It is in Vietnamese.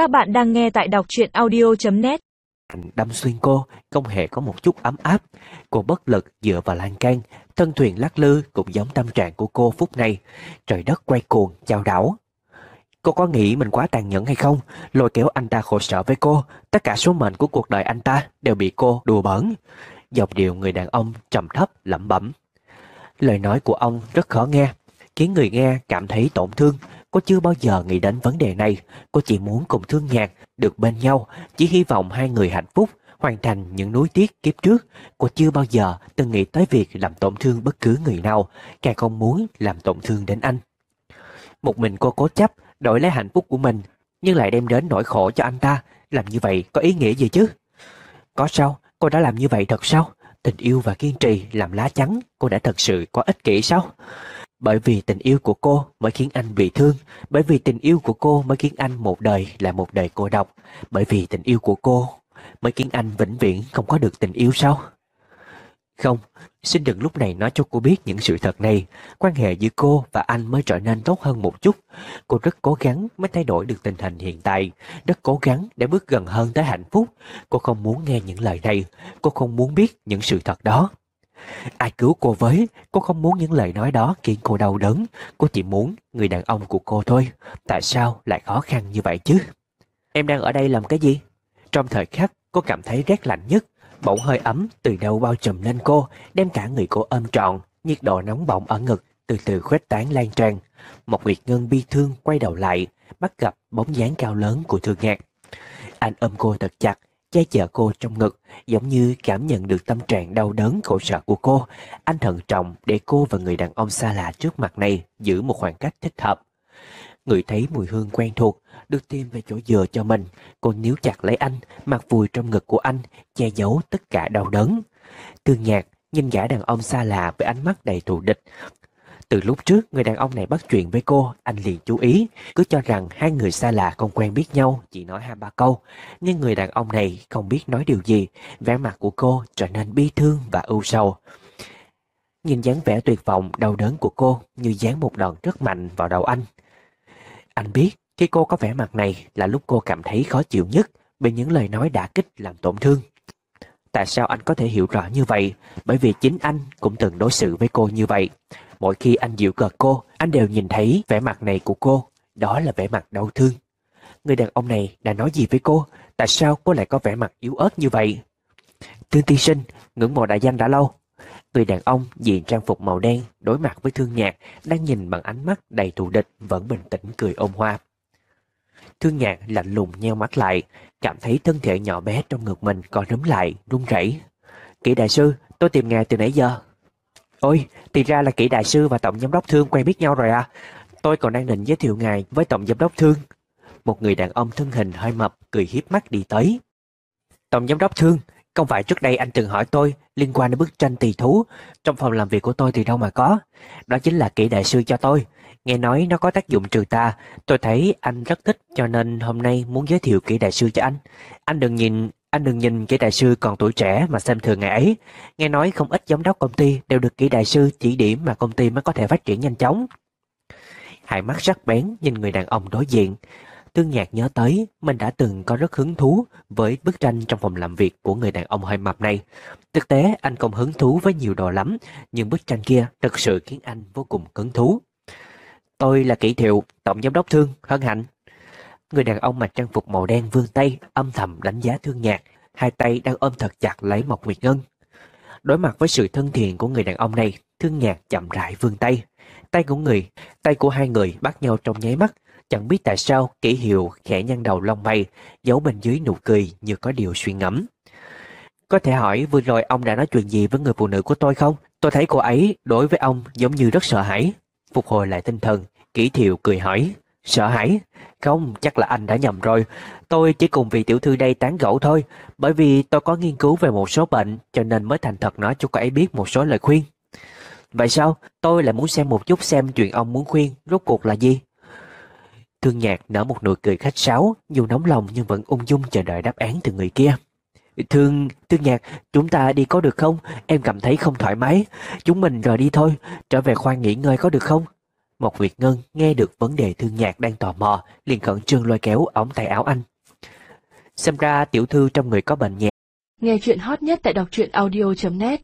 Các bạn đang nghe tại đọc truyện audio.net Đâm xuyên cô, không hề có một chút ấm áp. Cô bất lực dựa vào lan can, thân thuyền lắc lư cũng giống tâm trạng của cô phút này. Trời đất quay cuồng, chao đảo. Cô có nghĩ mình quá tàn nhẫn hay không? Lôi kéo anh ta khổ sở với cô, tất cả số mệnh của cuộc đời anh ta đều bị cô đùa bỡn. Dọc điệu người đàn ông trầm thấp lẩm bẩm. Lời nói của ông rất khó nghe, khiến người nghe cảm thấy tổn thương. Cô chưa bao giờ nghĩ đến vấn đề này, cô chỉ muốn cùng thương nhạc được bên nhau, chỉ hy vọng hai người hạnh phúc, hoàn thành những núi tiếc kiếp trước. Cô chưa bao giờ từng nghĩ tới việc làm tổn thương bất cứ người nào, càng không muốn làm tổn thương đến anh. Một mình cô cố chấp đổi lấy hạnh phúc của mình, nhưng lại đem đến nỗi khổ cho anh ta. Làm như vậy có ý nghĩa gì chứ? Có sao? Cô đã làm như vậy thật sao? Tình yêu và kiên trì làm lá chắn, cô đã thật sự có ích kỷ sao? Bởi vì tình yêu của cô mới khiến anh bị thương, bởi vì tình yêu của cô mới khiến anh một đời là một đời cô độc, bởi vì tình yêu của cô mới khiến anh vĩnh viễn không có được tình yêu sao? Không, xin đừng lúc này nói cho cô biết những sự thật này. Quan hệ giữa cô và anh mới trở nên tốt hơn một chút. Cô rất cố gắng mới thay đổi được tình hình hiện tại. Rất cố gắng để bước gần hơn tới hạnh phúc. Cô không muốn nghe những lời này. Cô không muốn biết những sự thật đó. Ai cứu cô với, cô không muốn những lời nói đó khiến cô đau đớn. Cô chỉ muốn người đàn ông của cô thôi. Tại sao lại khó khăn như vậy chứ? Em đang ở đây làm cái gì? Trong thời khắc, cô cảm thấy rét lạnh nhất. Bỗng hơi ấm từ đâu bao trùm lên cô, đem cả người cô ôm trọn. Nhiệt độ nóng bỏng ở ngực từ từ khuếch tán lan tràn. Một Nguyệt Ngân bi thương quay đầu lại, bắt gặp bóng dáng cao lớn của Thương ngạc. Anh ôm cô thật chặt, che chở cô trong ngực, giống như cảm nhận được tâm trạng đau đớn khổ sở của cô. Anh thận trọng để cô và người đàn ông xa lạ trước mặt này giữ một khoảng cách thích hợp. Người thấy mùi hương quen thuộc, được tìm về chỗ dừa cho mình. Cô níu chặt lấy anh, mặt vùi trong ngực của anh, che giấu tất cả đau đớn. Tương nhạc nhìn gã đàn ông xa lạ với ánh mắt đầy thù địch. Từ lúc trước người đàn ông này bắt chuyện với cô, anh liền chú ý, cứ cho rằng hai người xa lạ không quen biết nhau, chỉ nói hai ba câu. Nhưng người đàn ông này không biết nói điều gì, vẻ mặt của cô trở nên bi thương và ưu sầu. Nhìn dáng vẻ tuyệt vọng, đau đớn của cô như dán một đòn rất mạnh vào đầu anh. Anh biết khi cô có vẻ mặt này là lúc cô cảm thấy khó chịu nhất bởi những lời nói đã kích làm tổn thương. Tại sao anh có thể hiểu rõ như vậy? Bởi vì chính anh cũng từng đối xử với cô như vậy. Mỗi khi anh dịu cợt cô, anh đều nhìn thấy vẻ mặt này của cô. Đó là vẻ mặt đau thương. Người đàn ông này đã nói gì với cô? Tại sao cô lại có vẻ mặt yếu ớt như vậy? Thương tiên sinh, ngưỡng mộ đại danh đã lâu. Người đàn ông diện trang phục màu đen đối mặt với thương nhạc đang nhìn bằng ánh mắt đầy thù địch vẫn bình tĩnh cười ôm hoa. Thương nhạc lạnh lùng nheo mắt lại, cảm thấy thân thể nhỏ bé trong ngực mình còn rúm lại, run rẩy. Kỹ đại sư, tôi tìm ngài từ nãy giờ. Ôi, thì ra là kỹ đại sư và tổng giám đốc thương quen biết nhau rồi à? Tôi còn đang định giới thiệu ngài với tổng giám đốc thương. Một người đàn ông thân hình hơi mập cười hiếp mắt đi tới. Tổng giám đốc thương, không phải trước đây anh từng hỏi tôi liên quan đến bức tranh tỳ thú trong phòng làm việc của tôi thì đâu mà có. Đó chính là kỹ đại sư cho tôi. Nghe nói nó có tác dụng trừ ta, tôi thấy anh rất thích cho nên hôm nay muốn giới thiệu kỹ đại sư cho anh. Anh đừng nhìn, anh đừng nhìn kỹ đại sư còn tuổi trẻ mà xem thường ngày ấy. Nghe nói không ít giám đốc công ty đều được kỹ đại sư chỉ điểm mà công ty mới có thể phát triển nhanh chóng. Hai mắt sắc bén nhìn người đàn ông đối diện. Tương Nhạc nhớ tới mình đã từng có rất hứng thú với bức tranh trong phòng làm việc của người đàn ông hơi mập này. Thực tế anh không hứng thú với nhiều đồ lắm, nhưng bức tranh kia thực sự khiến anh vô cùng hứng thú. Tôi là Kỷ Thiệu, Tổng Giám đốc Thương, hân hạnh. Người đàn ông mặc trang phục màu đen vươn tay, âm thầm đánh giá Thương Nhạc, hai tay đang ôm thật chặt lấy Mộc Nguyệt Ngân. Đối mặt với sự thân thiện của người đàn ông này, Thương Nhạc chậm rãi vươn tay. Tay của người, tay của hai người bắt nhau trong nháy mắt, Chẳng biết tại sao kỹ hiệu khẽ nhăn đầu lông mày, giấu bên dưới nụ cười như có điều suy ngẫm. Có thể hỏi vừa rồi ông đã nói chuyện gì với người phụ nữ của tôi không? Tôi thấy cô ấy đối với ông giống như rất sợ hãi. Phục hồi lại tinh thần, kỹ thiệu cười hỏi. Sợ hãi? Không, chắc là anh đã nhầm rồi. Tôi chỉ cùng vị tiểu thư đây tán gẫu thôi, bởi vì tôi có nghiên cứu về một số bệnh, cho nên mới thành thật nói cho cô ấy biết một số lời khuyên. Vậy sao? Tôi lại muốn xem một chút xem chuyện ông muốn khuyên, rốt cuộc là gì? Thương nhạc nở một nụ cười khách sáo, dù nóng lòng nhưng vẫn ung dung chờ đợi đáp án từ người kia. Thương, thương nhạc, chúng ta đi có được không? Em cảm thấy không thoải mái. Chúng mình rời đi thôi, trở về khoan nghỉ ngơi có được không? Một Việt Ngân nghe được vấn đề thương nhạc đang tò mò, liền khẩn trương lôi kéo ống tay áo anh. Xem ra tiểu thư trong người có bệnh nhẹ. Nghe chuyện hot nhất tại đọc truyện audio.net